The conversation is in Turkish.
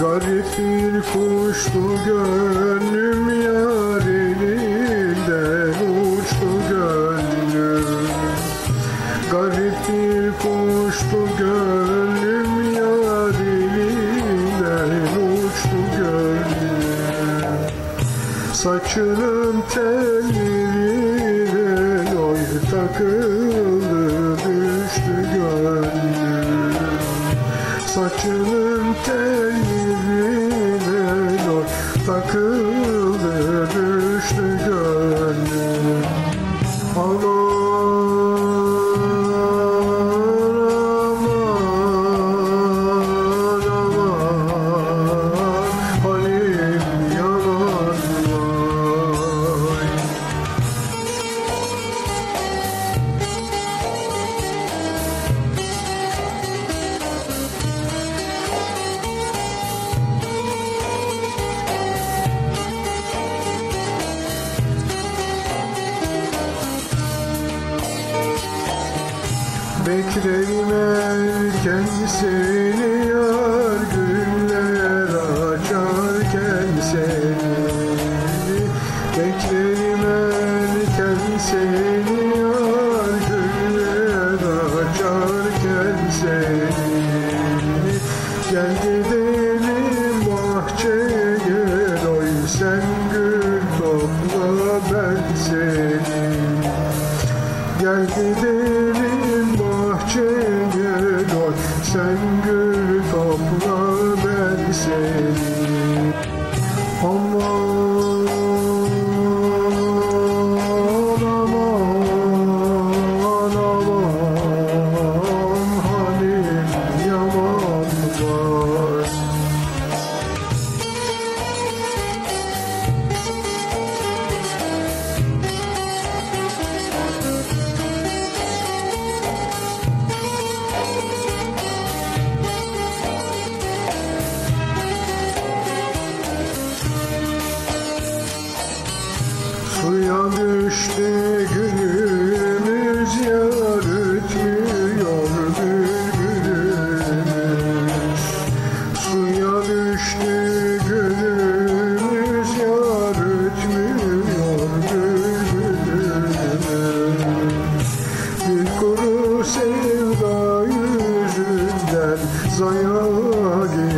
Garip bir kuştu gönlüm yar elinden uçtu gönlüm. Garip bir kuştu gönlüm yar elinden uçtu gönlüm. Saçının tellerine oy takıldı düştü gönlüm. Saçının tellerine takıldı düştü gönlüm. Aman Beklerim erken seni yar güller açarken seni. Beklerim erken seni yar güller açarken seni. Gel gidelim bahçeye doy sen gül topla ben seni. Gel gidelim Om Suya düştü gülümüz yar ötmüyor bülbülümüz Suya düştü gülümüz yar ötmüyor bülbülümüz Bir kuru sevda yüzünden zaya gitti